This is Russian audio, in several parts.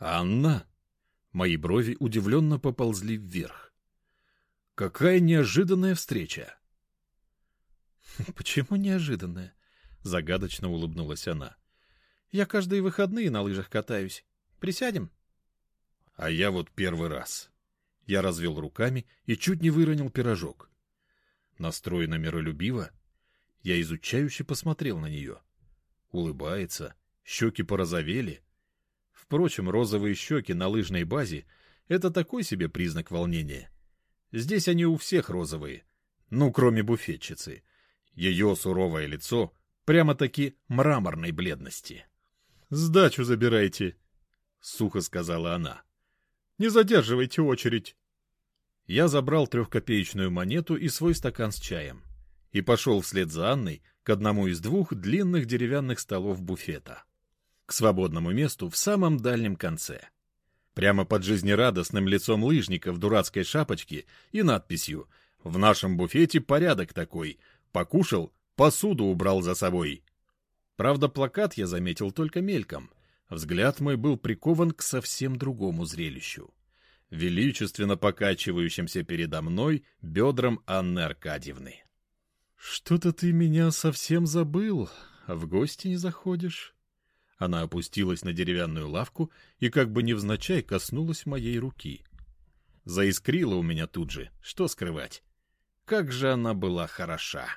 «Анна?» Мои брови удивленно поползли вверх. «Какая неожиданная встреча!» «Почему неожиданная?» — загадочно улыбнулась она. «Я каждые выходные на лыжах катаюсь. Присядем?» «А я вот первый раз». Я развел руками и чуть не выронил пирожок. Настроена миролюбиво, я изучающе посмотрел на нее. Улыбается, щеки порозовели. Впрочем, розовые щеки на лыжной базе — это такой себе признак волнения. Здесь они у всех розовые, ну, кроме буфетчицы. Ее суровое лицо прямо-таки мраморной бледности. — Сдачу забирайте, — сухо сказала она. — Не задерживайте очередь. Я забрал трехкопеечную монету и свой стакан с чаем и пошел вслед за Анной к одному из двух длинных деревянных столов буфета. К свободному месту в самом дальнем конце. Прямо под жизнерадостным лицом лыжника в дурацкой шапочке и надписью «В нашем буфете порядок такой. Покушал, посуду убрал за собой». Правда, плакат я заметил только мельком. Взгляд мой был прикован к совсем другому зрелищу величественно покачивающимся передо мной бедрам Анны Аркадьевны. «Что-то ты меня совсем забыл, в гости не заходишь?» Она опустилась на деревянную лавку и как бы невзначай коснулась моей руки. Заискрила у меня тут же, что скрывать. Как же она была хороша!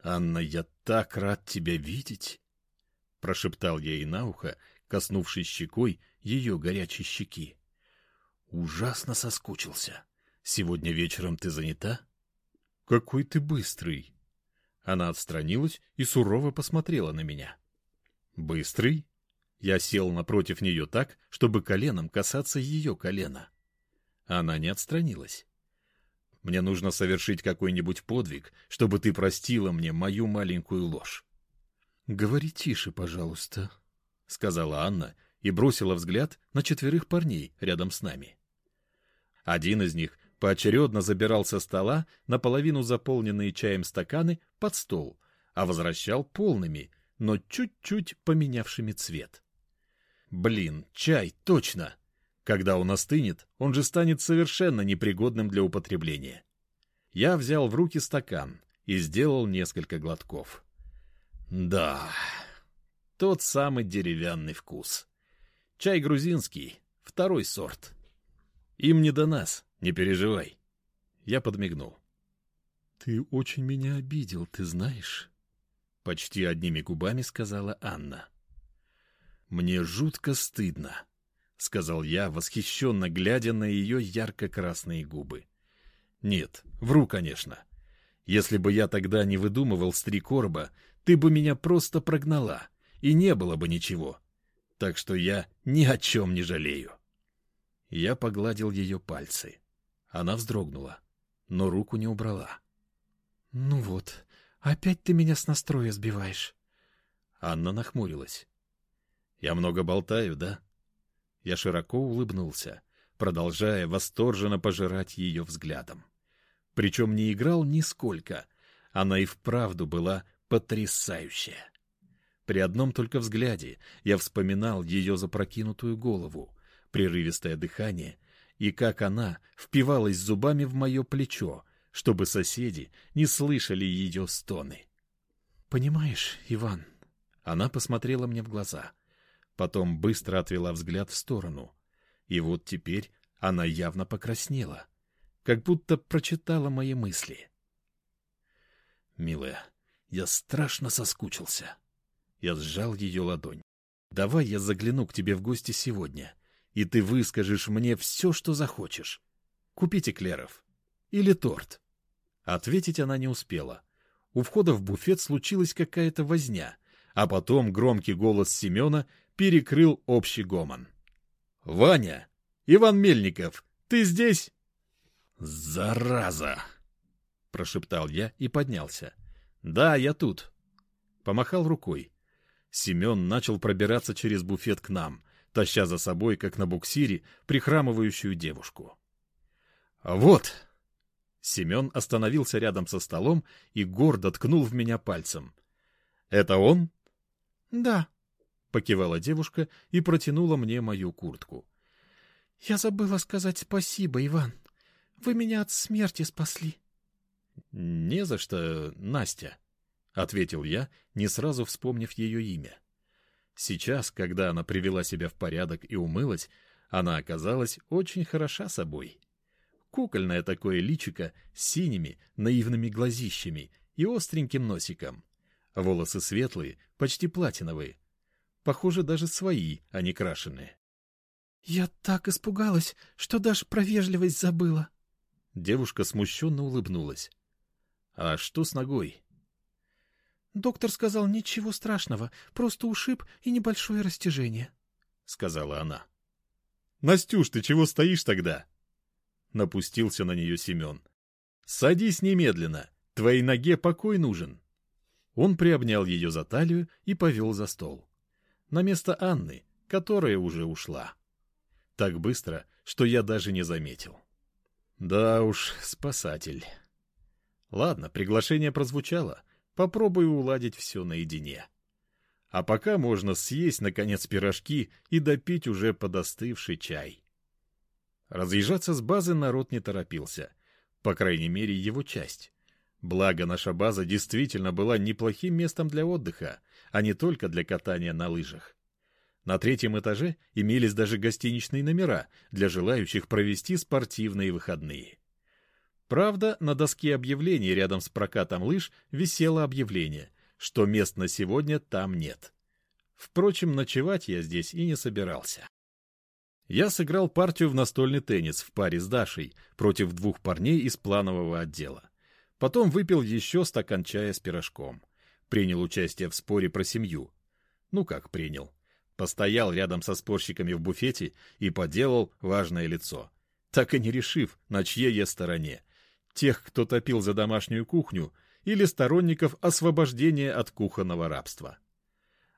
«Анна, я так рад тебя видеть!» Прошептал я ей на ухо, коснувшись щекой ее горячей щеки. «Ужасно соскучился. Сегодня вечером ты занята?» «Какой ты быстрый!» Она отстранилась и сурово посмотрела на меня. «Быстрый?» Я сел напротив нее так, чтобы коленом касаться ее колена. Она не отстранилась. «Мне нужно совершить какой-нибудь подвиг, чтобы ты простила мне мою маленькую ложь». «Говори тише, пожалуйста», — сказала Анна и бросила взгляд на четверых парней рядом с нами. Один из них поочередно забирал со стола наполовину заполненные чаем стаканы под стол, а возвращал полными, но чуть-чуть поменявшими цвет. Блин, чай, точно! Когда он остынет, он же станет совершенно непригодным для употребления. Я взял в руки стакан и сделал несколько глотков. Да, тот самый деревянный вкус. Чай грузинский, второй сорт. Им не до нас, не переживай. Я подмигнул. «Ты очень меня обидел, ты знаешь?» Почти одними губами сказала Анна. «Мне жутко стыдно», — сказал я, восхищенно глядя на ее ярко-красные губы. «Нет, вру, конечно. Если бы я тогда не выдумывал стрекорба, ты бы меня просто прогнала, и не было бы ничего. Так что я ни о чем не жалею». Я погладил ее пальцы. Она вздрогнула, но руку не убрала. — Ну вот, опять ты меня с настроя сбиваешь. Анна нахмурилась. — Я много болтаю, да? Я широко улыбнулся, продолжая восторженно пожирать ее взглядом. Причем не играл нисколько. Она и вправду была потрясающая. При одном только взгляде я вспоминал ее запрокинутую голову, прерывистое дыхание и как она впивалась зубами в мое плечо, чтобы соседи не слышали ее стоны. «Понимаешь, Иван...» Она посмотрела мне в глаза, потом быстро отвела взгляд в сторону. И вот теперь она явно покраснела, как будто прочитала мои мысли. «Милая, я страшно соскучился». Я сжал ее ладонь. «Давай я загляну к тебе в гости сегодня и ты выскажешь мне все, что захочешь. Купите клеров Или торт. Ответить она не успела. У входа в буфет случилась какая-то возня, а потом громкий голос Семена перекрыл общий гомон. — Ваня! Иван Мельников! Ты здесь? — Зараза! — прошептал я и поднялся. — Да, я тут. Помахал рукой. Семен начал пробираться через буфет к нам — таща за собой, как на буксире, прихрамывающую девушку. «Вот!» Семен остановился рядом со столом и гордо ткнул в меня пальцем. «Это он?» «Да», — покивала девушка и протянула мне мою куртку. Я забыла сказать спасибо, Иван. Вы меня от смерти спасли. Не за что, Настя, ответил я, не сразу вспомнив ее имя. Сейчас, когда она привела себя в порядок и умылась, она оказалась очень хороша собой. Кукольное такое личико с синими, наивными глазищами и остреньким носиком. Волосы светлые, почти платиновые. Похоже, даже свои, а не крашеные. «Я так испугалась, что даже про вежливость забыла». Девушка смущенно улыбнулась. «А что с ногой?» «Доктор сказал, ничего страшного, просто ушиб и небольшое растяжение», — сказала она. «Настюш, ты чего стоишь тогда?» Напустился на нее Семен. «Садись немедленно, твоей ноге покой нужен». Он приобнял ее за талию и повел за стол. На место Анны, которая уже ушла. Так быстро, что я даже не заметил. Да уж, спасатель. Ладно, приглашение прозвучало. Попробую уладить все наедине. А пока можно съесть, наконец, пирожки и допить уже подостывший чай. Разъезжаться с базы народ не торопился. По крайней мере, его часть. Благо, наша база действительно была неплохим местом для отдыха, а не только для катания на лыжах. На третьем этаже имелись даже гостиничные номера для желающих провести спортивные выходные. Правда, на доске объявлений рядом с прокатом лыж висело объявление, что мест на сегодня там нет. Впрочем, ночевать я здесь и не собирался. Я сыграл партию в настольный теннис в паре с Дашей против двух парней из планового отдела. Потом выпил еще стакан чая с пирожком. Принял участие в споре про семью. Ну как принял? Постоял рядом со спорщиками в буфете и поделал важное лицо, так и не решив, на чьей я стороне. Тех, кто топил за домашнюю кухню, или сторонников освобождения от кухонного рабства.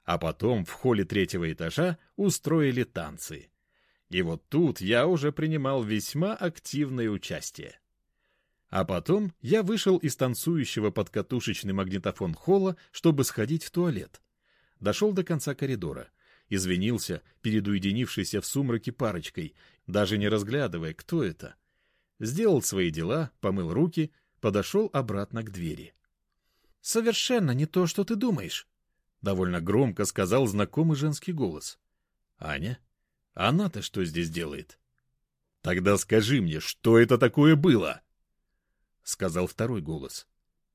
А потом в холле третьего этажа устроили танцы. И вот тут я уже принимал весьма активное участие. А потом я вышел из танцующего под катушечный магнитофон холла, чтобы сходить в туалет. Дошел до конца коридора, извинился перед уединившейся в сумраке парочкой, даже не разглядывая, кто это. Сделал свои дела, помыл руки, подошел обратно к двери. «Совершенно не то, что ты думаешь», — довольно громко сказал знакомый женский голос. «Аня? Она-то что здесь делает?» «Тогда скажи мне, что это такое было?» — сказал второй голос.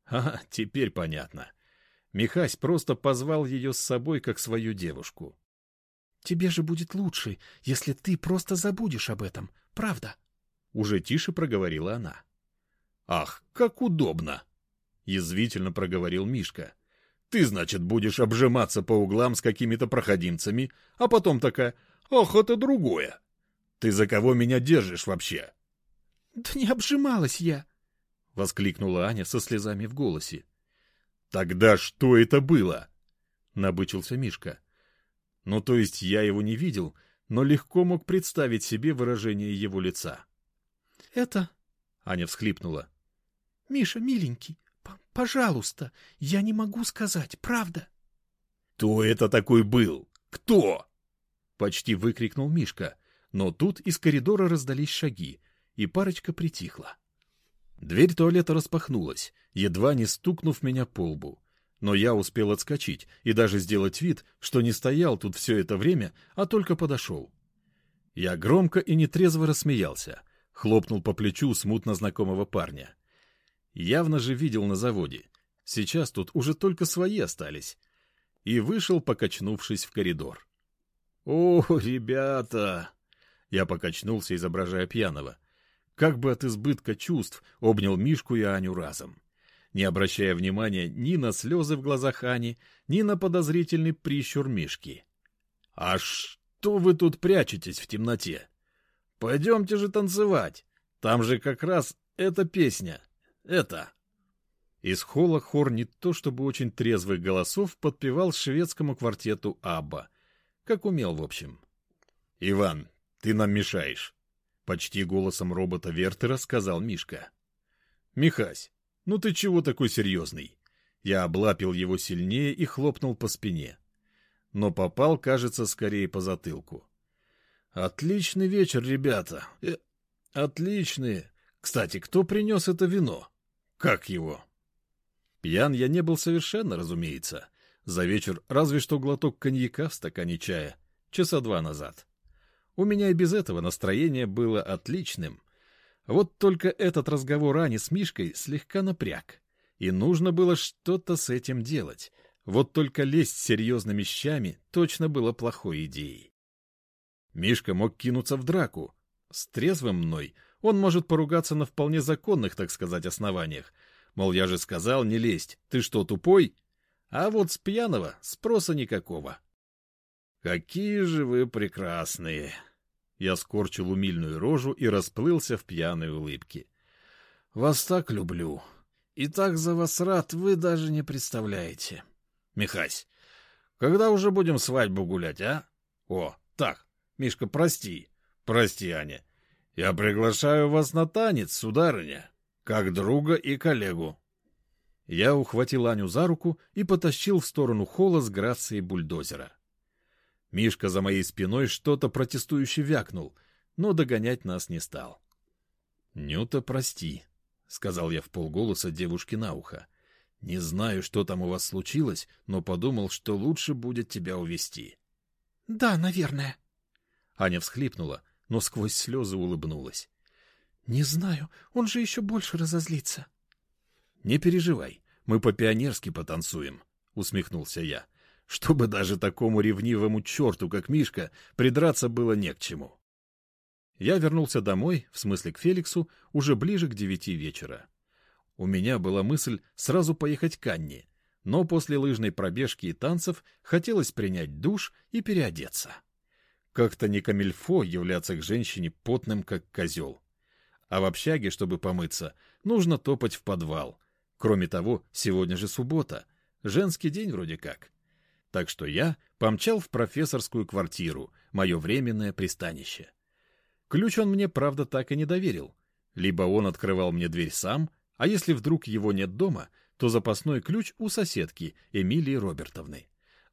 «А, теперь понятно. Михась просто позвал ее с собой как свою девушку. Тебе же будет лучше, если ты просто забудешь об этом, правда? Уже тише проговорила она. Ах, как удобно! Язвительно проговорил Мишка. Ты, значит, будешь обжиматься по углам с какими-то проходимцами, а потом такая, ах, это другое. Ты за кого меня держишь вообще? Да не обжималась я, — воскликнула Аня со слезами в голосе. «Тогда что это было?» — набычился Мишка. Ну, то есть я его не видел, но легко мог представить себе выражение его лица. — Это... — Аня всхлипнула. — Миша, миленький, пожалуйста, я не могу сказать, правда? — Кто это такой был? Кто? — почти выкрикнул Мишка, но тут из коридора раздались шаги, и парочка притихла. Дверь туалета распахнулась, едва не стукнув меня по лбу но я успел отскочить и даже сделать вид, что не стоял тут все это время, а только подошел. Я громко и нетрезво рассмеялся, хлопнул по плечу смутно знакомого парня. Явно же видел на заводе. Сейчас тут уже только свои остались. И вышел, покачнувшись в коридор. «О, ребята!» Я покачнулся, изображая пьяного. Как бы от избытка чувств обнял Мишку и Аню разом не обращая внимания ни на слезы в глазах Ани, ни на подозрительный прищур Мишки. — А что вы тут прячетесь в темноте? Пойдемте же танцевать. Там же как раз эта песня. Это... Из холла хор не то чтобы очень трезвых голосов подпевал шведскому квартету «Абба». Как умел, в общем. — Иван, ты нам мешаешь. — почти голосом робота Вертера сказал Мишка. — Михась, «Ну ты чего такой серьезный?» Я облапил его сильнее и хлопнул по спине. но попал, кажется, скорее по затылку. «Отличный вечер, ребята! Э, отличный! Кстати, кто принес это вино? Как его?» Пьян я не был совершенно, разумеется. За вечер разве что глоток коньяка в стакане чая, часа два назад. У меня и без этого настроение было отличным. Вот только этот разговор Ани с Мишкой слегка напряг. И нужно было что-то с этим делать. Вот только лезть серьезными щами точно было плохой идеей. Мишка мог кинуться в драку. С трезвым мной он может поругаться на вполне законных, так сказать, основаниях. Мол, я же сказал не лезть, ты что, тупой? А вот с пьяного спроса никакого. «Какие же вы прекрасные!» Я скорчил умильную рожу и расплылся в пьяной улыбке. «Вас так люблю!» И так за вас рад, вы даже не представляете. Михась, когда уже будем свадьбу гулять, а? О, так, Мишка, прости. Прости, Аня. Я приглашаю вас на танец, сударыня, как друга и коллегу. Я ухватил Аню за руку и потащил в сторону холла с грацией бульдозера. Мишка за моей спиной что-то протестующе вякнул, но догонять нас не стал. — Нюта, прости, — сказал я в полголоса девушке на ухо. — Не знаю, что там у вас случилось, но подумал, что лучше будет тебя увести. Да, наверное. Аня всхлипнула, но сквозь слезы улыбнулась. — Не знаю, он же еще больше разозлится. — Не переживай, мы по-пионерски потанцуем, — усмехнулся я, — чтобы даже такому ревнивому черту, как Мишка, придраться было не к чему. — я вернулся домой, в смысле к Феликсу, уже ближе к девяти вечера. У меня была мысль сразу поехать к Анне, но после лыжной пробежки и танцев хотелось принять душ и переодеться. Как-то не камильфо являться к женщине потным, как козел. А в общаге, чтобы помыться, нужно топать в подвал. Кроме того, сегодня же суббота, женский день вроде как. Так что я помчал в профессорскую квартиру, мое временное пристанище. Ключ он мне, правда, так и не доверил. Либо он открывал мне дверь сам, а если вдруг его нет дома, то запасной ключ у соседки Эмилии Робертовны.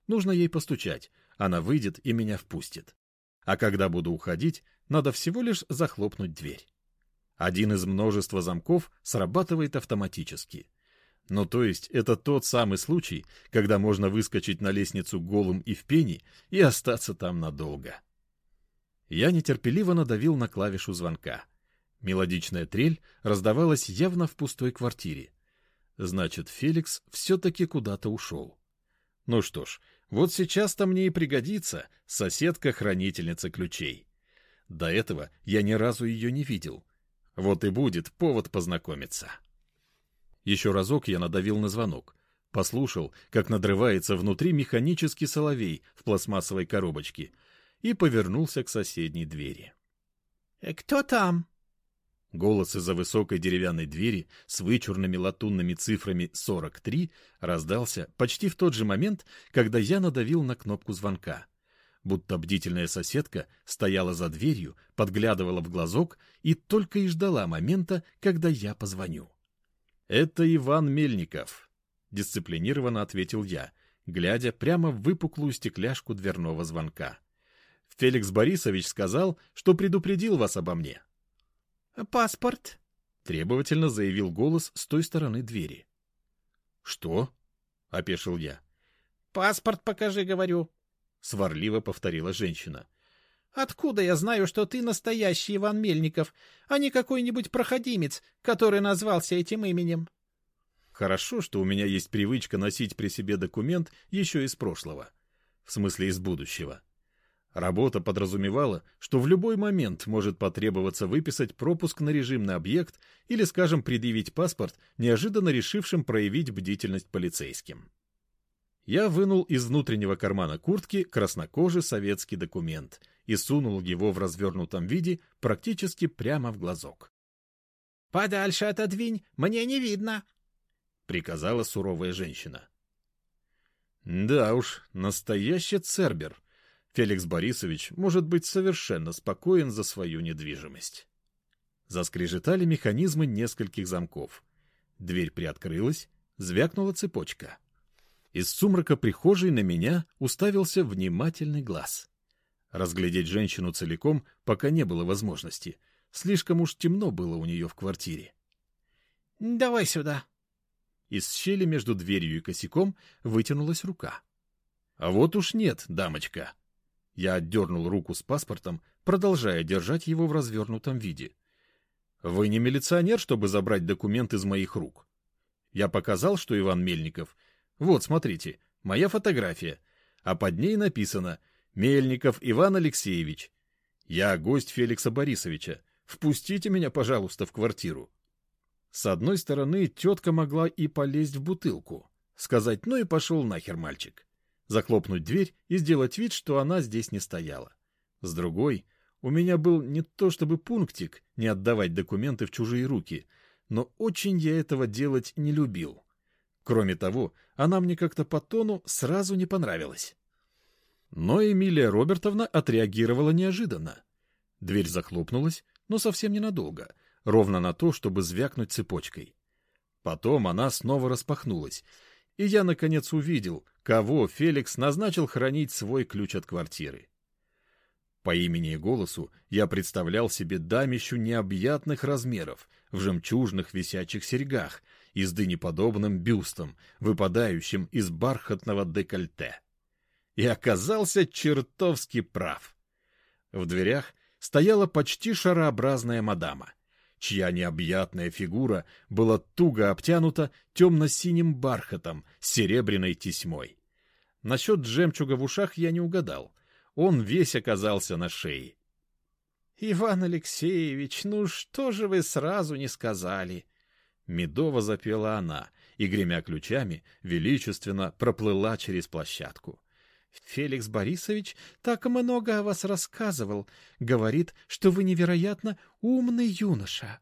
Нужно ей постучать, она выйдет и меня впустит. А когда буду уходить, надо всего лишь захлопнуть дверь. Один из множества замков срабатывает автоматически. Ну то есть это тот самый случай, когда можно выскочить на лестницу голым и в пене и остаться там надолго. Я нетерпеливо надавил на клавишу звонка. Мелодичная трель раздавалась явно в пустой квартире. Значит, Феликс все-таки куда-то ушел. Ну что ж, вот сейчас-то мне и пригодится соседка-хранительница ключей. До этого я ни разу ее не видел. Вот и будет повод познакомиться. Еще разок я надавил на звонок. Послушал, как надрывается внутри механический соловей в пластмассовой коробочке — и повернулся к соседней двери. «Э, «Кто там?» Голос из-за высокой деревянной двери с вычурными латунными цифрами 43 раздался почти в тот же момент, когда я надавил на кнопку звонка. Будто бдительная соседка стояла за дверью, подглядывала в глазок и только и ждала момента, когда я позвоню. «Это Иван Мельников», — дисциплинированно ответил я, глядя прямо в выпуклую стекляшку дверного звонка. Феликс Борисович сказал, что предупредил вас обо мне. «Паспорт?» — требовательно заявил голос с той стороны двери. «Что?» — опешил я. «Паспорт покажи, говорю», — сварливо повторила женщина. «Откуда я знаю, что ты настоящий Иван Мельников, а не какой-нибудь проходимец, который назвался этим именем?» «Хорошо, что у меня есть привычка носить при себе документ еще из прошлого. В смысле, из будущего. Работа подразумевала, что в любой момент может потребоваться выписать пропуск на режимный объект или, скажем, предъявить паспорт, неожиданно решившим проявить бдительность полицейским. Я вынул из внутреннего кармана куртки краснокожий советский документ и сунул его в развернутом виде практически прямо в глазок. «Подальше отодвинь, мне не видно», — приказала суровая женщина. «Да уж, настоящий цербер», Феликс Борисович может быть совершенно спокоен за свою недвижимость. Заскрежетали механизмы нескольких замков. Дверь приоткрылась, звякнула цепочка. Из сумрака прихожей на меня уставился внимательный глаз. Разглядеть женщину целиком пока не было возможности. Слишком уж темно было у нее в квартире. — Давай сюда. Из щели между дверью и косяком вытянулась рука. — А вот уж нет, дамочка. Я отдернул руку с паспортом, продолжая держать его в развернутом виде. — Вы не милиционер, чтобы забрать документ из моих рук? Я показал, что Иван Мельников. Вот, смотрите, моя фотография. А под ней написано «Мельников Иван Алексеевич». Я гость Феликса Борисовича. Впустите меня, пожалуйста, в квартиру. С одной стороны, тетка могла и полезть в бутылку. Сказать «ну и пошел нахер, мальчик». Захлопнуть дверь и сделать вид, что она здесь не стояла. С другой, у меня был не то чтобы пунктик не отдавать документы в чужие руки, но очень я этого делать не любил. Кроме того, она мне как-то по тону сразу не понравилась. Но Эмилия Робертовна отреагировала неожиданно. Дверь захлопнулась, но совсем ненадолго, ровно на то, чтобы звякнуть цепочкой. Потом она снова распахнулась, и я, наконец, увидел, кого Феликс назначил хранить свой ключ от квартиры. По имени и голосу я представлял себе дамищу необъятных размеров, в жемчужных висячих серьгах и с дынеподобным бюстом, выпадающим из бархатного декольте. И оказался чертовски прав. В дверях стояла почти шарообразная мадама, чья необъятная фигура была туго обтянута темно-синим бархатом с серебряной тесьмой. Насчет жемчуга в ушах я не угадал. Он весь оказался на шее. — Иван Алексеевич, ну что же вы сразу не сказали? Медово запела она и, гремя ключами, величественно проплыла через площадку. Феликс Борисович так много о вас рассказывал. Говорит, что вы невероятно умный юноша.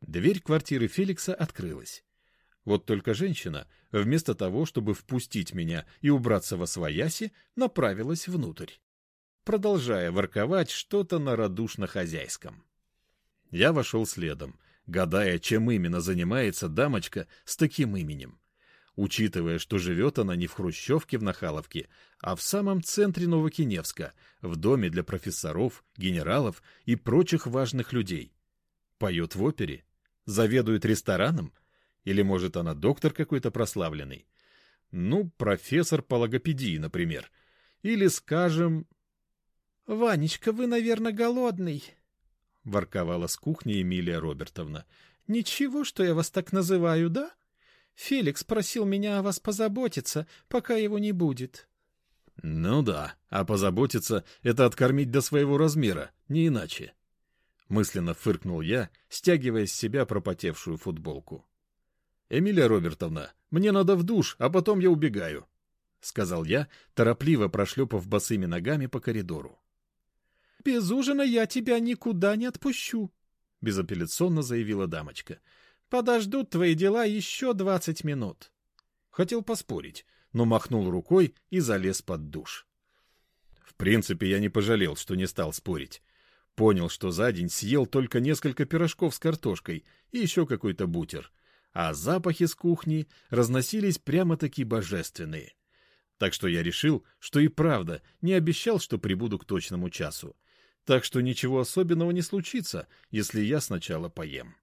Дверь квартиры Феликса открылась. Вот только женщина, вместо того, чтобы впустить меня и убраться во свояси, направилась внутрь, продолжая ворковать что-то на радушно-хозяйском. Я вошел следом, гадая, чем именно занимается дамочка с таким именем учитывая, что живет она не в Хрущевке в Нахаловке, а в самом центре Новокиневска, в доме для профессоров, генералов и прочих важных людей. Поет в опере? Заведует рестораном? Или, может, она доктор какой-то прославленный? Ну, профессор по логопедии, например. Или, скажем... — Ванечка, вы, наверное, голодный, — ворковала с кухни Эмилия Робертовна. — Ничего, что я вас так называю, да? — Феликс просил меня о вас позаботиться, пока его не будет. — Ну да, а позаботиться — это откормить до своего размера, не иначе. Мысленно фыркнул я, стягивая с себя пропотевшую футболку. — Эмилия Робертовна, мне надо в душ, а потом я убегаю, — сказал я, торопливо прошлепав босыми ногами по коридору. — Без ужина я тебя никуда не отпущу, — безапелляционно заявила дамочка. Подождут твои дела еще двадцать минут. Хотел поспорить, но махнул рукой и залез под душ. В принципе, я не пожалел, что не стал спорить. Понял, что за день съел только несколько пирожков с картошкой и еще какой-то бутер, а запахи с кухни разносились прямо-таки божественные. Так что я решил, что и правда не обещал, что прибуду к точному часу. Так что ничего особенного не случится, если я сначала поем.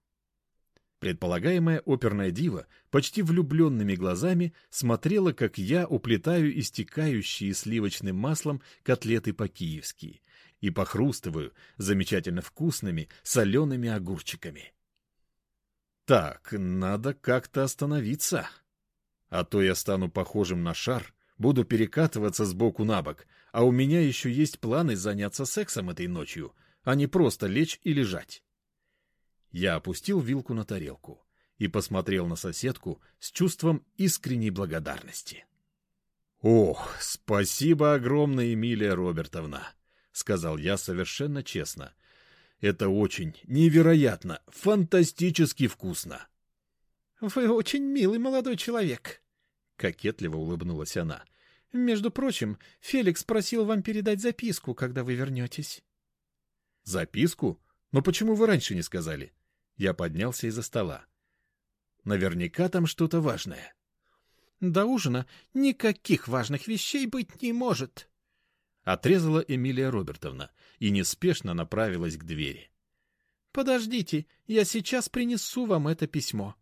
Предполагаемая оперная дива почти влюбленными глазами смотрела, как я уплетаю истекающие сливочным маслом котлеты по-киевски и похрустываю замечательно вкусными солеными огурчиками. Так, надо как-то остановиться. А то я стану похожим на шар, буду перекатываться с боку на бок, а у меня еще есть планы заняться сексом этой ночью, а не просто лечь и лежать. Я опустил вилку на тарелку и посмотрел на соседку с чувством искренней благодарности. «Ох, спасибо огромное, Эмилия Робертовна!» — сказал я совершенно честно. «Это очень, невероятно, фантастически вкусно!» «Вы очень милый молодой человек!» — кокетливо улыбнулась она. «Между прочим, Феликс просил вам передать записку, когда вы вернетесь». «Записку? Но почему вы раньше не сказали?» Я поднялся из-за стола. Наверняка там что-то важное. До ужина никаких важных вещей быть не может. Отрезала Эмилия Робертовна и неспешно направилась к двери. Подождите, я сейчас принесу вам это письмо.